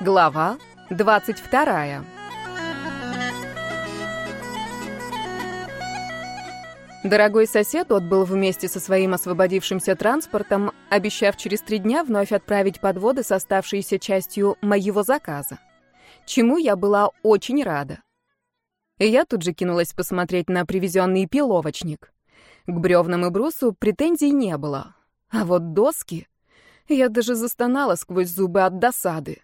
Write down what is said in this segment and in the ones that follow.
Глава 22 Дорогой сосед отбыл вместе со своим освободившимся транспортом, обещав через три дня вновь отправить подводы с оставшейся частью моего заказа. Чему я была очень рада. И я тут же кинулась посмотреть на привезенный пиловочник. К бревнам и брусу претензий не было. А вот доски... Я даже застонала сквозь зубы от досады.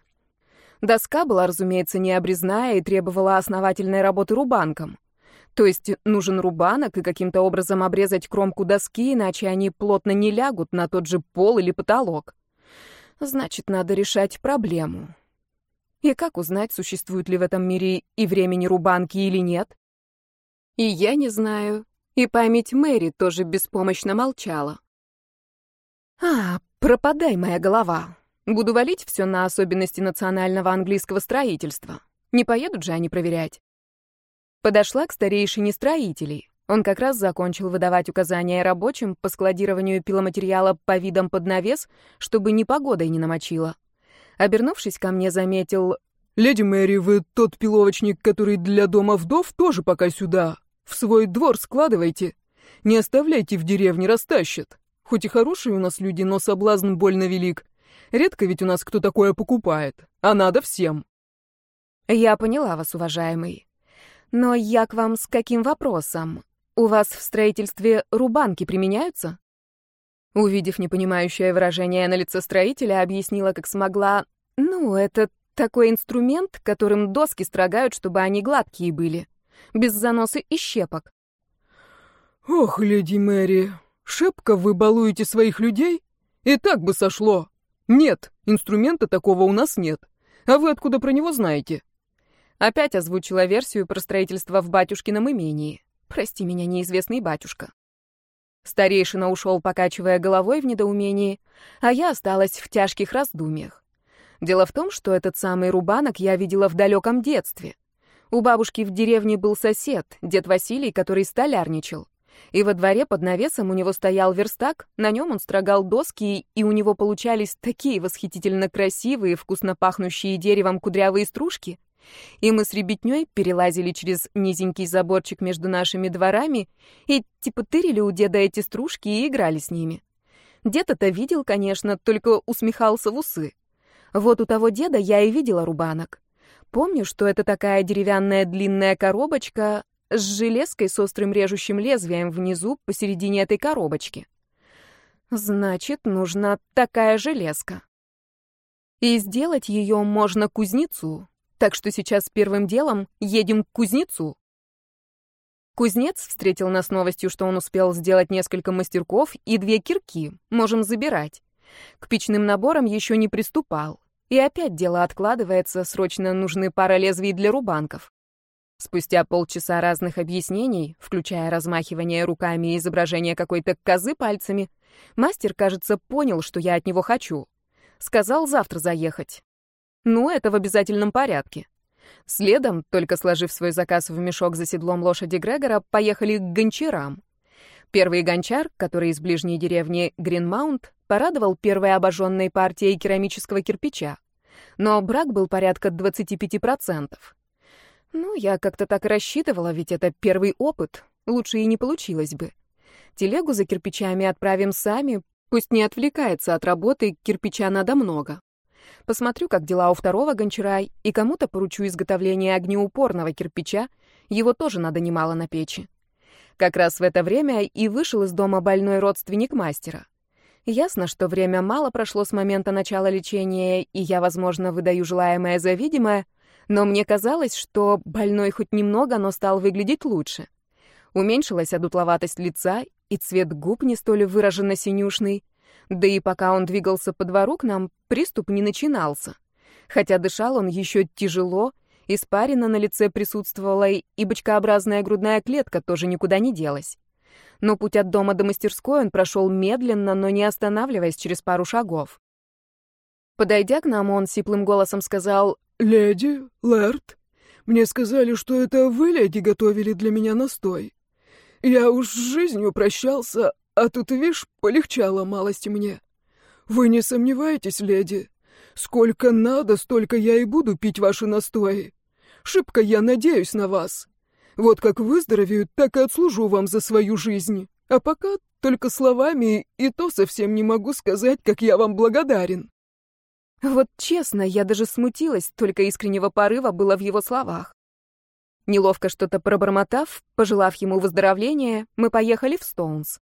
Доска была, разумеется, не обрезная и требовала основательной работы рубанком. То есть нужен рубанок и каким-то образом обрезать кромку доски, иначе они плотно не лягут на тот же пол или потолок. Значит, надо решать проблему. И как узнать, существует ли в этом мире и времени рубанки или нет? И я не знаю, и память Мэри тоже беспомощно молчала. А, пропадай, моя голова. Буду валить все на особенности национального английского строительства. Не поедут же они проверять. Подошла к старейшине строителей. Он как раз закончил выдавать указания рабочим по складированию пиломатериала по видам под навес, чтобы ни погодой не намочило. Обернувшись ко мне, заметил... «Леди Мэри, вы тот пиловочник, который для дома вдов, тоже пока сюда. В свой двор складывайте. Не оставляйте в деревне, растащат. Хоть и хорошие у нас люди, но соблазн больно велик. Редко ведь у нас кто такое покупает, а надо всем. Я поняла вас, уважаемый. Но я к вам с каким вопросом? У вас в строительстве рубанки применяются? Увидев непонимающее выражение на лице строителя, объяснила, как смогла. Ну, это такой инструмент, которым доски строгают, чтобы они гладкие были, без заносы и щепок. Ох, леди Мэри, шепка вы балуете своих людей? И так бы сошло. «Нет, инструмента такого у нас нет. А вы откуда про него знаете?» Опять озвучила версию про строительство в батюшкином имении. Прости меня, неизвестный батюшка. Старейшина ушел, покачивая головой в недоумении, а я осталась в тяжких раздумьях. Дело в том, что этот самый рубанок я видела в далеком детстве. У бабушки в деревне был сосед, дед Василий, который столярничал. И во дворе под навесом у него стоял верстак, на нем он строгал доски, и у него получались такие восхитительно красивые, вкусно пахнущие деревом кудрявые стружки. И мы с ребятней перелазили через низенький заборчик между нашими дворами и типа тырили у деда эти стружки и играли с ними. Дед это видел, конечно, только усмехался в усы. Вот у того деда я и видела рубанок. Помню, что это такая деревянная длинная коробочка, с железкой с острым режущим лезвием внизу посередине этой коробочки. Значит, нужна такая железка. И сделать ее можно кузнецу. Так что сейчас первым делом едем к кузнецу. Кузнец встретил нас новостью, что он успел сделать несколько мастерков и две кирки. Можем забирать. К печным наборам еще не приступал. И опять дело откладывается, срочно нужны пара лезвий для рубанков. Спустя полчаса разных объяснений, включая размахивание руками и изображение какой-то козы пальцами, мастер, кажется, понял, что я от него хочу. Сказал завтра заехать. Ну, это в обязательном порядке. Следом, только сложив свой заказ в мешок за седлом лошади Грегора, поехали к гончарам. Первый гончар, который из ближней деревни Гринмаунт, порадовал первой обожженной партией керамического кирпича. Но брак был порядка 25%. Ну, я как-то так рассчитывала, ведь это первый опыт. Лучше и не получилось бы. Телегу за кирпичами отправим сами, пусть не отвлекается от работы, кирпича надо много. Посмотрю, как дела у второго гончара, и кому-то поручу изготовление огнеупорного кирпича, его тоже надо немало на печи. Как раз в это время и вышел из дома больной родственник мастера. Ясно, что время мало прошло с момента начала лечения, и я, возможно, выдаю желаемое за видимое, но мне казалось, что больной хоть немного, но стал выглядеть лучше. Уменьшилась одутловатость лица, и цвет губ не столь выраженно синюшный. Да и пока он двигался по двору к нам, приступ не начинался. Хотя дышал он еще тяжело, испарина на лице присутствовала, и бочкообразная грудная клетка тоже никуда не делась. Но путь от дома до мастерской он прошел медленно, но не останавливаясь через пару шагов. Подойдя к нам, он сиплым голосом сказал «Леди, Лэрд, мне сказали, что это вы, леди, готовили для меня настой. Я уж с жизнью прощался, а тут, видишь, полегчало малости мне. Вы не сомневаетесь, леди, Сколько надо, столько я и буду пить ваши настои. Шибко я надеюсь на вас. Вот как выздоровею, так и отслужу вам за свою жизнь. А пока только словами, и то совсем не могу сказать, как я вам благодарен». Вот честно, я даже смутилась, только искреннего порыва было в его словах. Неловко что-то пробормотав, пожелав ему выздоровления, мы поехали в Стоунс.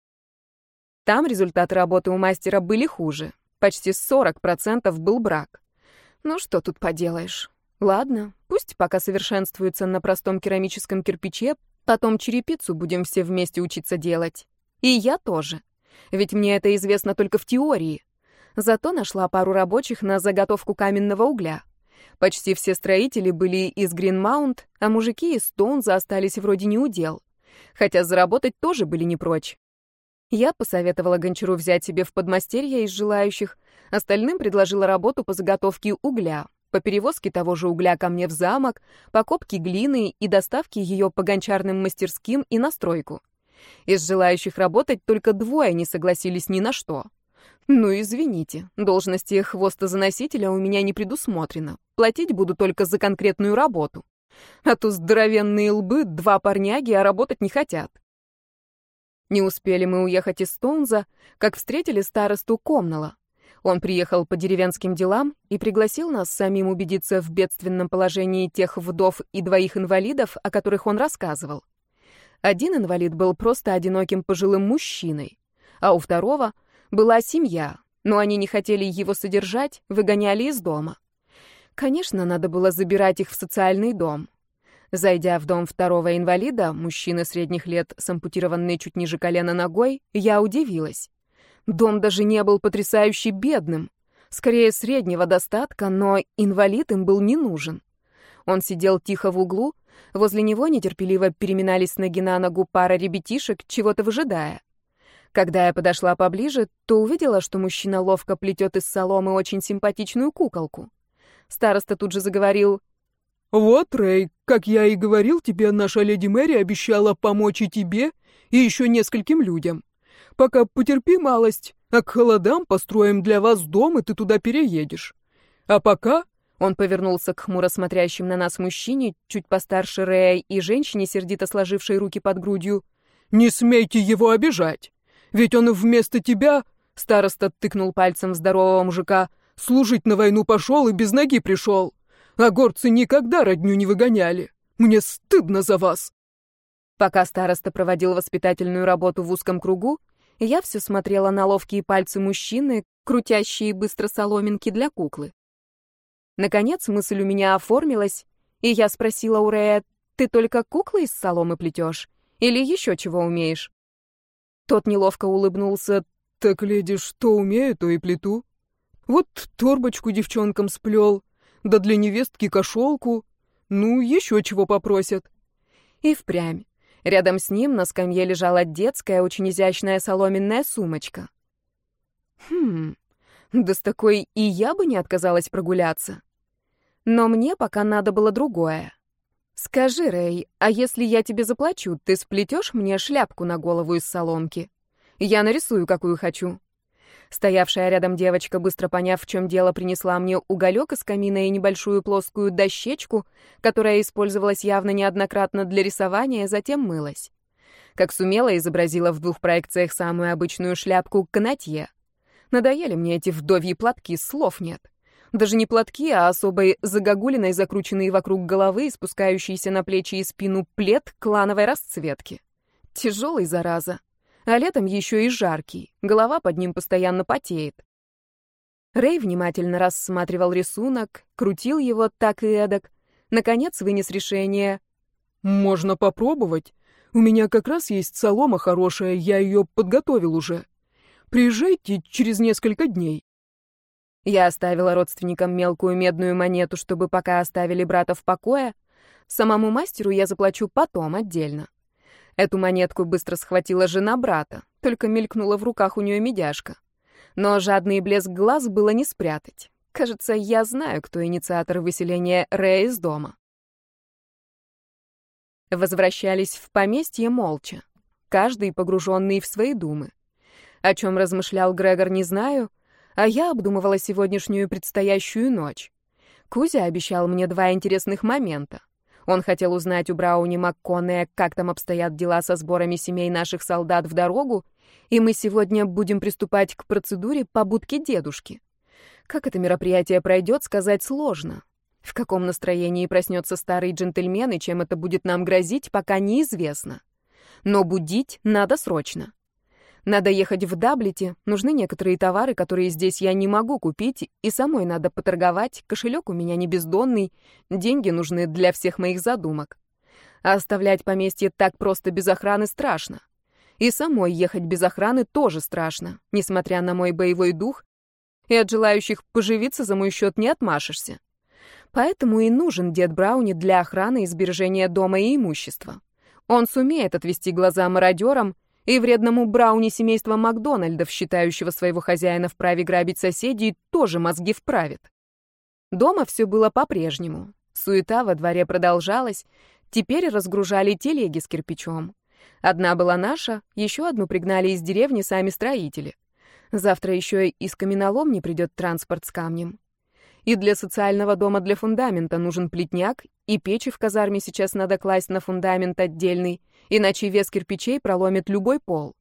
Там результаты работы у мастера были хуже. Почти 40% был брак. Ну что тут поделаешь? Ладно, пусть пока совершенствуется на простом керамическом кирпиче, потом черепицу будем все вместе учиться делать. И я тоже. Ведь мне это известно только в теории. Зато нашла пару рабочих на заготовку каменного угля. Почти все строители были из Гринмаунт, а мужики из Стоунза остались вроде не удел. Хотя заработать тоже были не прочь. Я посоветовала Гончару взять себе в подмастерье из желающих, остальным предложила работу по заготовке угля, по перевозке того же угля ко мне в замок, покупке глины и доставке ее по гончарным мастерским и на стройку. Из желающих работать только двое не согласились ни на что. Ну, извините, должности хвостозаносителя у меня не предусмотрено. Платить буду только за конкретную работу. А то здоровенные лбы, два парняги, а работать не хотят. Не успели мы уехать из Стоунза, как встретили старосту Комнала. Он приехал по деревенским делам и пригласил нас самим убедиться в бедственном положении тех вдов и двоих инвалидов, о которых он рассказывал. Один инвалид был просто одиноким пожилым мужчиной, а у второго была семья, но они не хотели его содержать, выгоняли из дома. Конечно, надо было забирать их в социальный дом. Зайдя в дом второго инвалида, мужчины средних лет с ампутированной чуть ниже колена ногой, я удивилась. Дом даже не был потрясающе бедным. Скорее, среднего достатка, но инвалид им был не нужен. Он сидел тихо в углу, возле него нетерпеливо переминались ноги на ногу пара ребятишек, чего-то выжидая. Когда я подошла поближе, то увидела, что мужчина ловко плетет из соломы очень симпатичную куколку. Староста тут же заговорил. «Вот, Рэй, как я и говорил тебе, наша леди Мэри обещала помочь и тебе, и еще нескольким людям. Пока потерпи малость, а к холодам построим для вас дом, и ты туда переедешь. А пока он повернулся к хмуро смотрящим на нас мужчине, чуть постарше Рэя и женщине, сердито сложившей руки под грудью. «Не смейте его обижать! Ведь он вместо тебя...» Староста тыкнул пальцем в здорового мужика. «Служить на войну пошел и без ноги пришел. А горцы никогда родню не выгоняли. Мне стыдно за вас!» Пока староста проводил воспитательную работу в узком кругу, я все смотрела на ловкие пальцы мужчины, крутящие быстро соломинки для куклы. Наконец мысль у меня оформилась, и я спросила у Рея, «Ты только куклы из соломы плетешь? Или еще чего умеешь?» Тот неловко улыбнулся, «Так, леди, что умею, то и плету. Вот торбочку девчонкам сплел, да для невестки кошелку, ну, еще чего попросят». И впрямь. Рядом с ним на скамье лежала детская, очень изящная соломенная сумочка. Хм, да с такой и я бы не отказалась прогуляться. Но мне пока надо было другое. Скажи, Рэй, а если я тебе заплачу, ты сплетешь мне шляпку на голову из соломки? Я нарисую, какую хочу. Стоявшая рядом девочка, быстро поняв, в чем дело, принесла мне уголек из камина и небольшую плоскую дощечку, которая использовалась явно неоднократно для рисования, затем мылась. Как сумела, изобразила в двух проекциях самую обычную шляпку канатье. Надоели мне эти вдовьи платки, слов нет. Даже не платки, а особой загогулиной, закрученные вокруг головы и спускающиеся на плечи и спину плед клановой расцветки. Тяжелый, зараза. А летом еще и жаркий. Голова под ним постоянно потеет. Рэй внимательно рассматривал рисунок, крутил его так и эдак. Наконец вынес решение. «Можно попробовать. У меня как раз есть солома хорошая, я ее подготовил уже. Приезжайте через несколько дней». Я оставила родственникам мелкую медную монету, чтобы пока оставили брата в покое. Самому мастеру я заплачу потом отдельно. Эту монетку быстро схватила жена брата, только мелькнула в руках у нее медяшка. Но жадный блеск глаз было не спрятать. Кажется, я знаю, кто инициатор выселения Рэя из дома. Возвращались в поместье молча, каждый погруженный в свои думы. О чем размышлял Грегор, не знаю, А я обдумывала сегодняшнюю предстоящую ночь. Кузя обещал мне два интересных момента. Он хотел узнать у Брауни МакКоннея, как там обстоят дела со сборами семей наших солдат в дорогу, и мы сегодня будем приступать к процедуре побудки дедушки. Как это мероприятие пройдет, сказать сложно. В каком настроении проснется старый джентльмен и чем это будет нам грозить, пока неизвестно. Но будить надо срочно. Надо ехать в Даблите, нужны некоторые товары, которые здесь я не могу купить, и самой надо поторговать, кошелек у меня не бездонный, деньги нужны для всех моих задумок. А оставлять поместье так просто без охраны страшно. И самой ехать без охраны тоже страшно, несмотря на мой боевой дух, и от желающих поживиться за мой счет не отмашешься. Поэтому и нужен дед Брауни для охраны и сбережения дома и имущества. Он сумеет отвести глаза мародерам, и вредному Брауни семейства Макдональдов, считающего своего хозяина вправе грабить соседей, тоже мозги вправит. Дома все было по-прежнему. Суета во дворе продолжалась. Теперь разгружали телеги с кирпичом. Одна была наша, еще одну пригнали из деревни сами строители. Завтра еще и из каменоломни придет транспорт с камнем. И для социального дома для фундамента нужен плетняк, и печи в казарме сейчас надо класть на фундамент отдельный, иначе вес кирпичей проломит любой пол.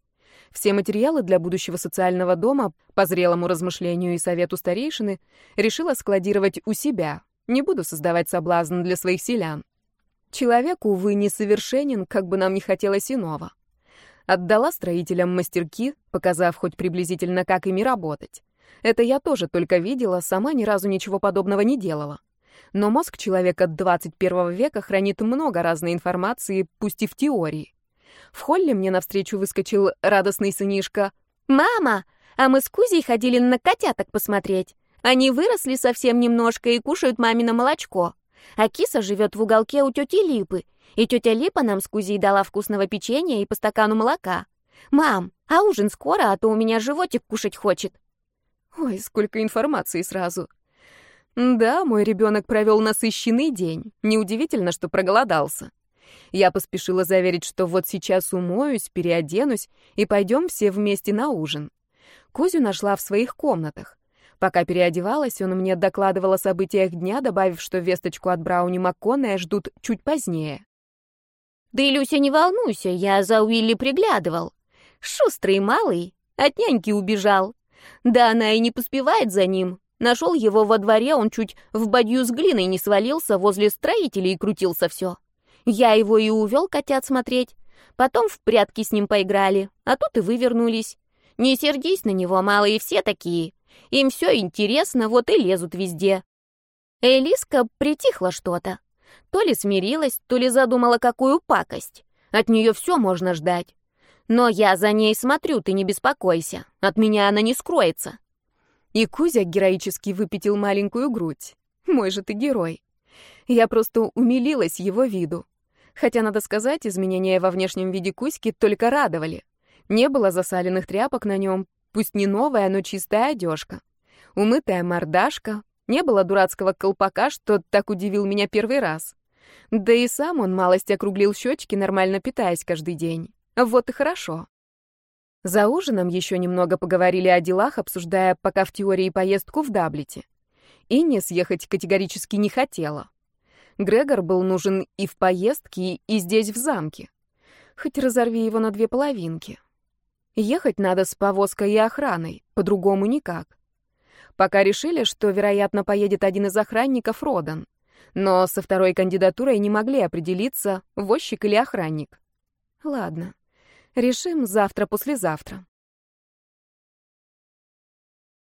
Все материалы для будущего социального дома, по зрелому размышлению и совету старейшины, решила складировать у себя. Не буду создавать соблазн для своих селян. Человек, увы, несовершенен, как бы нам ни хотелось иного. Отдала строителям мастерки, показав хоть приблизительно, как ими работать. Это я тоже только видела, сама ни разу ничего подобного не делала. Но мозг человека 21 века хранит много разной информации, пусть и в теории. В холле мне навстречу выскочил радостный сынишка. «Мама, а мы с Кузей ходили на котяток посмотреть. Они выросли совсем немножко и кушают мамино молочко. А киса живет в уголке у тети Липы, и тетя Липа нам с Кузей дала вкусного печенья и по стакану молока. Мам, а ужин скоро, а то у меня животик кушать хочет». Ой, сколько информации сразу. Да, мой ребенок провел насыщенный день. Неудивительно, что проголодался. Я поспешила заверить, что вот сейчас умоюсь, переоденусь и пойдем все вместе на ужин. Кузю нашла в своих комнатах. Пока переодевалась, он мне докладывал о событиях дня, добавив, что весточку от Брауни Макконная ждут чуть позднее. «Да, Илюся, не волнуйся, я за Уилли приглядывал. Шустрый малый, от няньки убежал. Да она и не поспевает за ним. Нашел его во дворе, он чуть в бадью с глиной не свалился, возле строителей крутился все. Я его и увел котят смотреть. Потом в прятки с ним поиграли, а тут и вывернулись. Не сердись на него, малые все такие. Им все интересно, вот и лезут везде. Элиска притихла что-то. То ли смирилась, то ли задумала какую пакость. От нее все можно ждать. Но я за ней смотрю, ты не беспокойся. От меня она не скроется. И Кузя героически выпятил маленькую грудь. Мой же ты герой. Я просто умилилась его виду. Хотя, надо сказать, изменения во внешнем виде Кузьки только радовали. Не было засаленных тряпок на нем, пусть не новая, но чистая одежка. Умытая мордашка, не было дурацкого колпака, что так удивил меня первый раз. Да и сам он малость округлил щечки, нормально питаясь каждый день. Вот и хорошо. За ужином еще немного поговорили о делах, обсуждая пока в теории поездку в Даблите. Инне съехать категорически не хотела. Грегор был нужен и в поездке, и здесь, в замке. Хоть разорви его на две половинки. Ехать надо с повозкой и охраной, по-другому никак. Пока решили, что, вероятно, поедет один из охранников Родан. Но со второй кандидатурой не могли определиться, возчик или охранник. Ладно. Решим завтра-послезавтра.